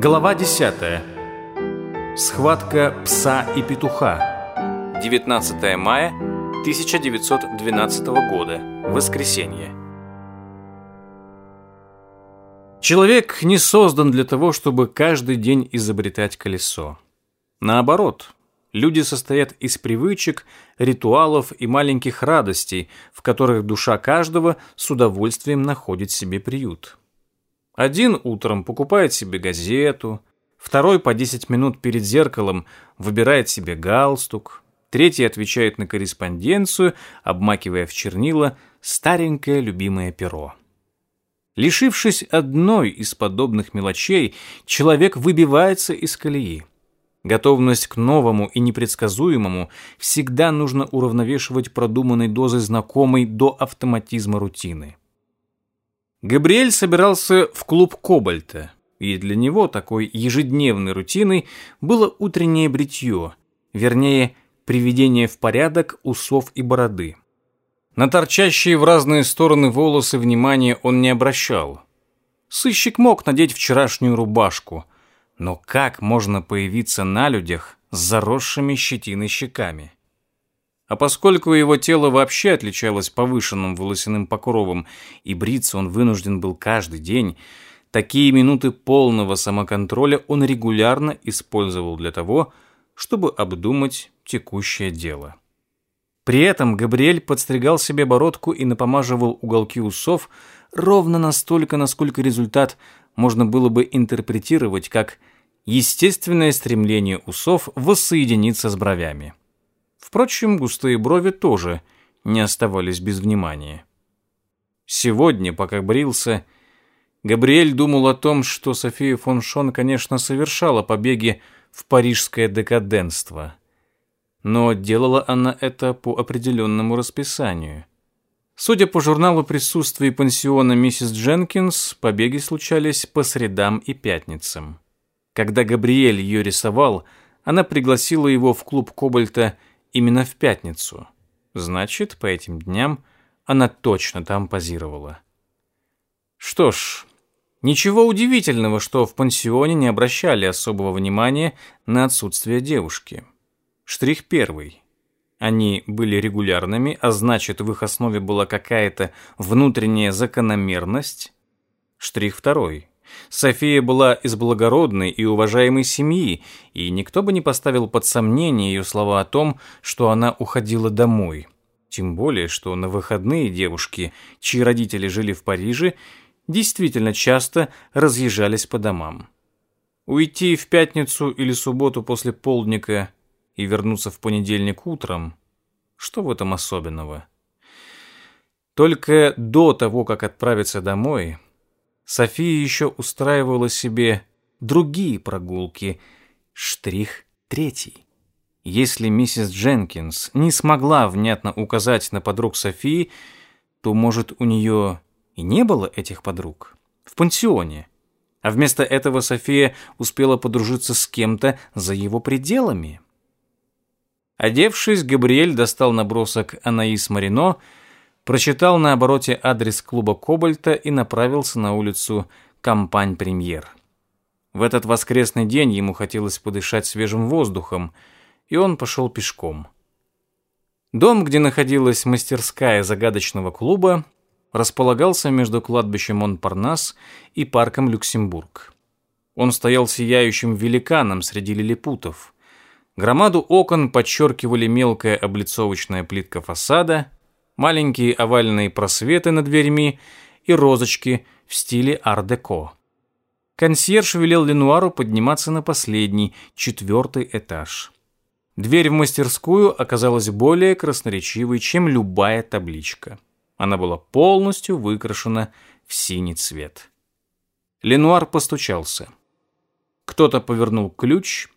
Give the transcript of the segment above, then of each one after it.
Глава 10. Схватка пса и петуха. 19 мая 1912 года. Воскресенье. Человек не создан для того, чтобы каждый день изобретать колесо. Наоборот, люди состоят из привычек, ритуалов и маленьких радостей, в которых душа каждого с удовольствием находит себе приют. Один утром покупает себе газету, второй по 10 минут перед зеркалом выбирает себе галстук, третий отвечает на корреспонденцию, обмакивая в чернила старенькое любимое перо. Лишившись одной из подобных мелочей, человек выбивается из колеи. Готовность к новому и непредсказуемому всегда нужно уравновешивать продуманной дозой знакомой до автоматизма рутины. Габриэль собирался в клуб Кобальта, и для него такой ежедневной рутиной было утреннее бритье, вернее, приведение в порядок усов и бороды. На торчащие в разные стороны волосы внимания он не обращал. Сыщик мог надеть вчерашнюю рубашку, но как можно появиться на людях с заросшими щетиной щеками? А поскольку его тело вообще отличалось повышенным волосяным покровом, и бриться он вынужден был каждый день, такие минуты полного самоконтроля он регулярно использовал для того, чтобы обдумать текущее дело. При этом Габриэль подстригал себе бородку и напомаживал уголки усов ровно настолько, насколько результат можно было бы интерпретировать как естественное стремление усов воссоединиться с бровями. Впрочем, густые брови тоже не оставались без внимания. Сегодня, пока брился, Габриэль думал о том, что София фон Шон, конечно, совершала побеги в парижское декаденство. Но делала она это по определенному расписанию. Судя по журналу присутствий пансиона миссис Дженкинс, побеги случались по средам и пятницам. Когда Габриэль ее рисовал, она пригласила его в клуб Кобальта именно в пятницу. Значит, по этим дням она точно там позировала. Что ж, ничего удивительного, что в пансионе не обращали особого внимания на отсутствие девушки. Штрих первый. Они были регулярными, а значит, в их основе была какая-то внутренняя закономерность. Штрих второй. София была из благородной и уважаемой семьи, и никто бы не поставил под сомнение ее слова о том, что она уходила домой. Тем более, что на выходные девушки, чьи родители жили в Париже, действительно часто разъезжались по домам. Уйти в пятницу или субботу после полдника и вернуться в понедельник утром – что в этом особенного? Только до того, как отправиться домой – София еще устраивала себе другие прогулки. Штрих третий. Если миссис Дженкинс не смогла внятно указать на подруг Софии, то, может, у нее и не было этих подруг? В пансионе. А вместо этого София успела подружиться с кем-то за его пределами. Одевшись, Габриэль достал набросок Анаис Марино — прочитал на обороте адрес клуба «Кобальта» и направился на улицу «Компань-премьер». В этот воскресный день ему хотелось подышать свежим воздухом, и он пошел пешком. Дом, где находилась мастерская загадочного клуба, располагался между кладбищем Монпарнас и парком Люксембург. Он стоял сияющим великаном среди лилипутов. Громаду окон подчеркивали мелкая облицовочная плитка фасада – маленькие овальные просветы над дверьми и розочки в стиле ар-деко. Консьерж велел Ленуару подниматься на последний, четвертый этаж. Дверь в мастерскую оказалась более красноречивой, чем любая табличка. Она была полностью выкрашена в синий цвет. Ленуар постучался. Кто-то повернул ключ,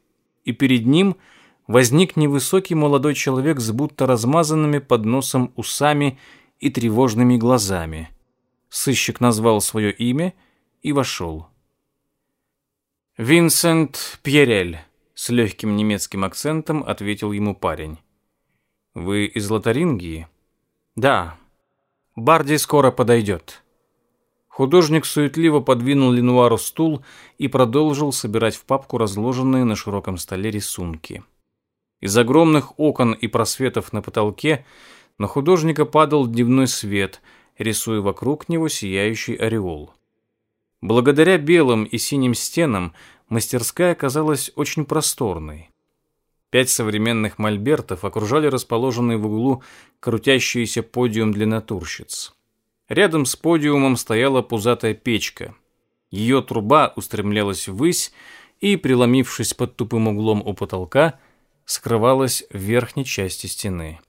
и перед ним – возник невысокий молодой человек с будто размазанными под носом усами и тревожными глазами. Сыщик назвал свое имя и вошел. «Винсент Пьерель», — с легким немецким акцентом ответил ему парень. «Вы из Лотарингии?» «Да. Барди скоро подойдет». Художник суетливо подвинул Ленуару стул и продолжил собирать в папку разложенные на широком столе рисунки. Из огромных окон и просветов на потолке на художника падал дневной свет, рисуя вокруг него сияющий ореол. Благодаря белым и синим стенам мастерская оказалась очень просторной. Пять современных мольбертов окружали расположенный в углу крутящийся подиум для натурщиц. Рядом с подиумом стояла пузатая печка. Ее труба устремлялась ввысь и, преломившись под тупым углом у потолка, скрывалась в верхней части стены.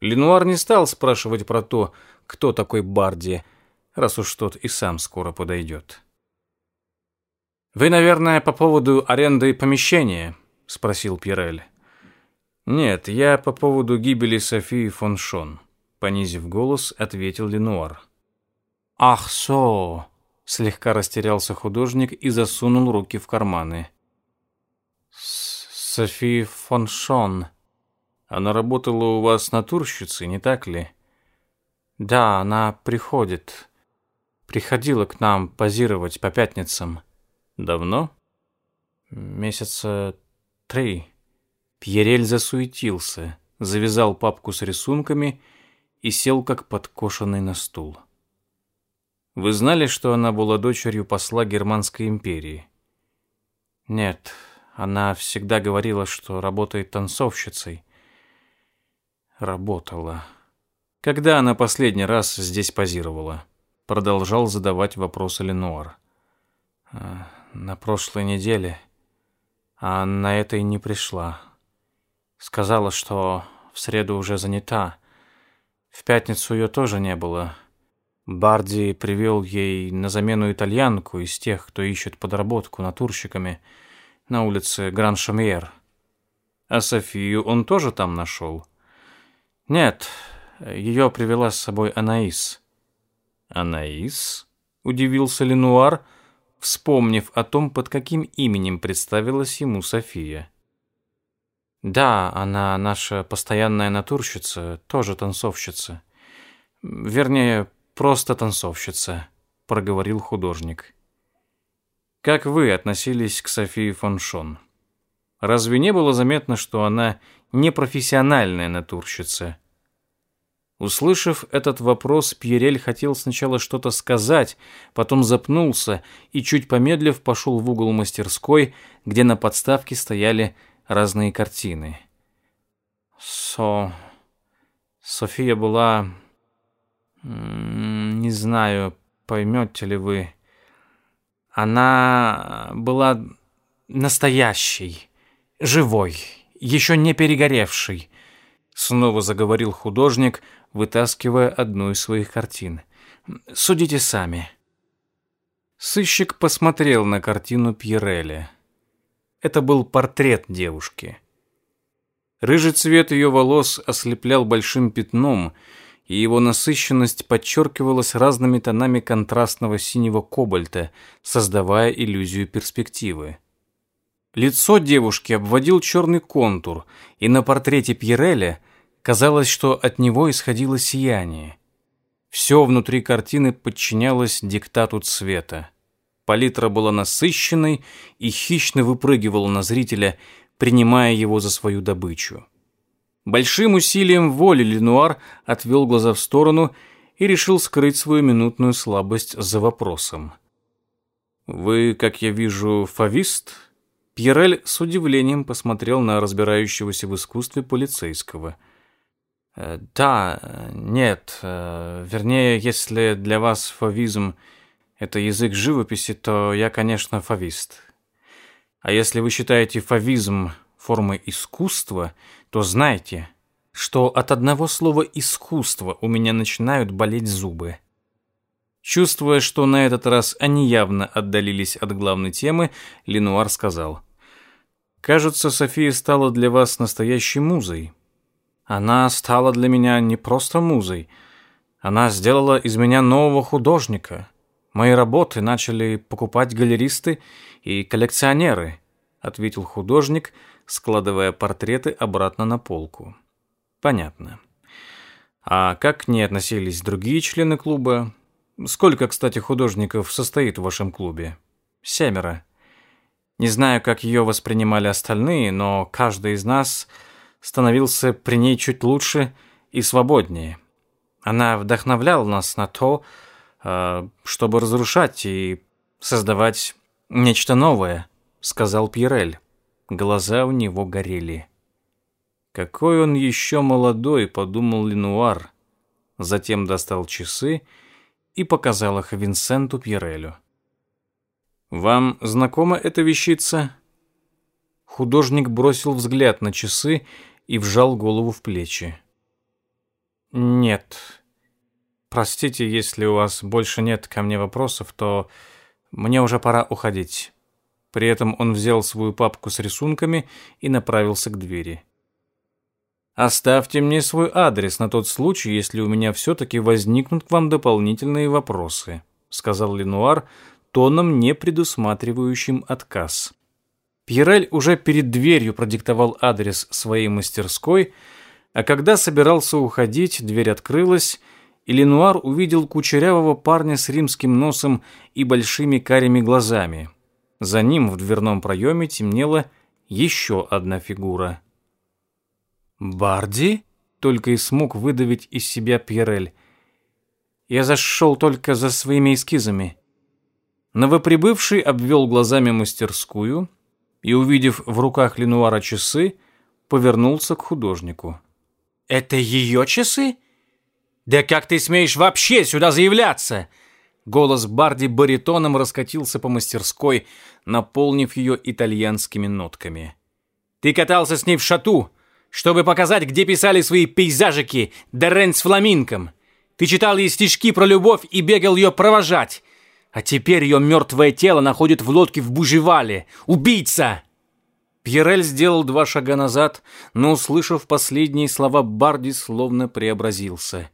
Ленуар не стал спрашивать про то, кто такой Барди, раз уж тот и сам скоро подойдет. «Вы, наверное, по поводу аренды помещения?» — спросил Пирель. «Нет, я по поводу гибели Софии фон Шон», — понизив голос, ответил Ленуар. «Ах, со!» — слегка растерялся художник и засунул руки в карманы. Софи Фоншон. Она работала у вас натурщицей, не так ли? Да, она приходит. Приходила к нам позировать по пятницам. Давно? Месяца три. Пьерель засуетился, завязал папку с рисунками и сел как подкошенный на стул. Вы знали, что она была дочерью посла Германской империи? Нет, она всегда говорила, что работает танцовщицей. Работала. Когда она последний раз здесь позировала? Продолжал задавать вопросы Ленуар. На прошлой неделе. А на этой не пришла. Сказала, что в среду уже занята. В пятницу ее тоже не было. Барди привел ей на замену итальянку из тех, кто ищет подработку натурщиками — на улице Гран-Шамьер. А Софию он тоже там нашел? Нет, ее привела с собой Анаис. Анаис? Удивился Ленуар, вспомнив о том, под каким именем представилась ему София. Да, она наша постоянная натурщица, тоже танцовщица. Вернее, просто танцовщица, проговорил художник. — как вы относились к Софии фон Шон? Разве не было заметно, что она непрофессиональная натурщица? Услышав этот вопрос, Пьерель хотел сначала что-то сказать, потом запнулся и, чуть помедлив, пошел в угол мастерской, где на подставке стояли разные картины. Со... София была... Не знаю, поймете ли вы... Она была настоящей, живой, еще не перегоревшей. Снова заговорил художник, вытаскивая одну из своих картин. Судите сами. Сыщик посмотрел на картину Пьереля. Это был портрет девушки. Рыжий цвет ее волос ослеплял большим пятном — и его насыщенность подчеркивалась разными тонами контрастного синего кобальта, создавая иллюзию перспективы. Лицо девушки обводил черный контур, и на портрете Пьереля казалось, что от него исходило сияние. Все внутри картины подчинялось диктату цвета. Палитра была насыщенной и хищно выпрыгивала на зрителя, принимая его за свою добычу. Большим усилием воли Ленуар отвел глаза в сторону и решил скрыть свою минутную слабость за вопросом. «Вы, как я вижу, фавист?» Пьерель с удивлением посмотрел на разбирающегося в искусстве полицейского. «Э, «Да, нет, э, вернее, если для вас фавизм — это язык живописи, то я, конечно, фавист. А если вы считаете фавизм формой искусства, то знаете, что от одного слова искусства у меня начинают болеть зубы. Чувствуя, что на этот раз они явно отдалились от главной темы, Ленуар сказал. «Кажется, София стала для вас настоящей музой. Она стала для меня не просто музой. Она сделала из меня нового художника. Мои работы начали покупать галеристы и коллекционеры», — ответил художник, — складывая портреты обратно на полку. Понятно. А как к ней относились другие члены клуба? Сколько, кстати, художников состоит в вашем клубе? Семеро. Не знаю, как ее воспринимали остальные, но каждый из нас становился при ней чуть лучше и свободнее. Она вдохновляла нас на то, э, чтобы разрушать и создавать нечто новое, сказал Пьерель. Глаза у него горели. Какой он еще молодой, подумал Ленуар. Затем достал часы и показал их Винсенту Пьерелю. «Вам знакома эта вещица?» Художник бросил взгляд на часы и вжал голову в плечи. «Нет. Простите, если у вас больше нет ко мне вопросов, то мне уже пора уходить». При этом он взял свою папку с рисунками и направился к двери. «Оставьте мне свой адрес на тот случай, если у меня все-таки возникнут к вам дополнительные вопросы», сказал Ленуар тоном, не предусматривающим отказ. Пьерель уже перед дверью продиктовал адрес своей мастерской, а когда собирался уходить, дверь открылась, и Ленуар увидел кучерявого парня с римским носом и большими карими глазами – за ним в дверном проеме темнела еще одна фигура. «Барди?» — только и смог выдавить из себя Пьерель. «Я зашел только за своими эскизами». Новоприбывший обвел глазами мастерскую и, увидев в руках Ленуара часы, повернулся к художнику. «Это ее часы? Да как ты смеешь вообще сюда заявляться?» Голос Барди баритоном раскатился по мастерской, наполнив ее итальянскими нотками. «Ты катался с ней в шату, чтобы показать, где писали свои пейзажики Дерен с фламинком. Ты читал ей стишки про любовь и бегал ее провожать. А теперь ее мертвое тело находит в лодке в Бужевале. Убийца!» Пьерель сделал два шага назад, но, услышав последние слова, Барди словно преобразился.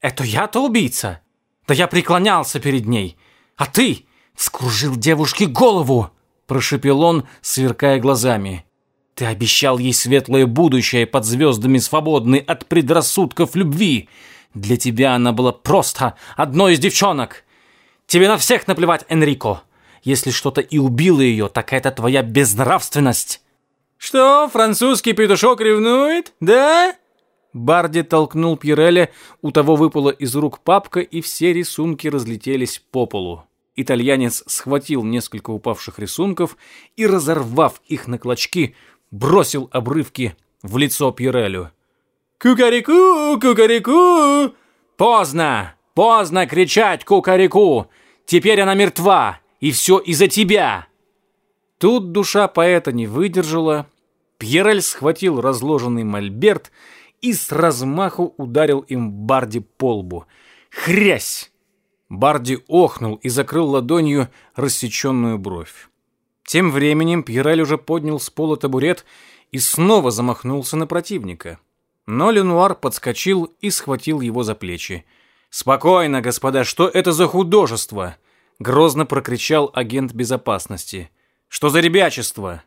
«Это я-то убийца? Да я преклонялся перед ней. А ты скружил девушке голову!» – Прошепел он, сверкая глазами. «Ты обещал ей светлое будущее под звездами, свободной от предрассудков любви. Для тебя она была просто одной из девчонок. Тебе на всех наплевать, Энрико. Если что-то и убило ее, так это твоя безнравственность». «Что, французский петушок ревнует, да?» Барди толкнул Пирелли, у того выпала из рук папка, и все рисунки разлетелись по полу. Итальянец схватил несколько упавших рисунков и, разорвав их на клочки, бросил обрывки в лицо Пирелю. «Кукареку! Кукареку!» «Поздно! Поздно кричать кукареку! Теперь она мертва, и все из-за тебя!» Тут душа поэта не выдержала. Пьерель схватил разложенный мольберт и с размаху ударил им Барди по лбу. «Хрясь!» Барди охнул и закрыл ладонью рассеченную бровь. Тем временем Пьераль уже поднял с пола табурет и снова замахнулся на противника. Но Ленуар подскочил и схватил его за плечи. «Спокойно, господа, что это за художество?» Грозно прокричал агент безопасности. «Что за ребячество?»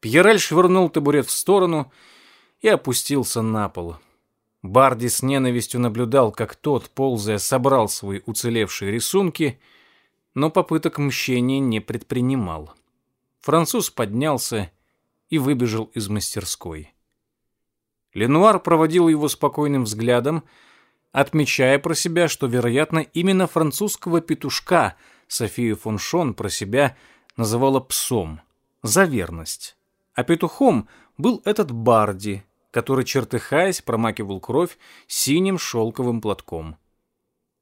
Пьераль швырнул табурет в сторону и и опустился на пол. Барди с ненавистью наблюдал, как тот, ползая, собрал свои уцелевшие рисунки, но попыток мщения не предпринимал. Француз поднялся и выбежал из мастерской. Ленуар проводил его спокойным взглядом, отмечая про себя, что, вероятно, именно французского петушка Софию фон Шон про себя называла псом за верность. А петухом был этот Барди, который, чертыхаясь, промакивал кровь синим шелковым платком.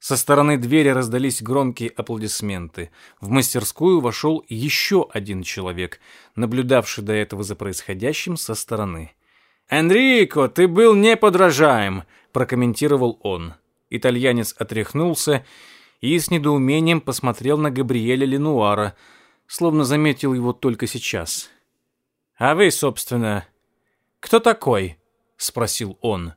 Со стороны двери раздались громкие аплодисменты. В мастерскую вошел еще один человек, наблюдавший до этого за происходящим со стороны. «Энрико, ты был неподражаем!» – прокомментировал он. Итальянец отряхнулся и с недоумением посмотрел на Габриэля Ленуара, словно заметил его только сейчас. «А вы, собственно, «Кто такой?» — спросил он.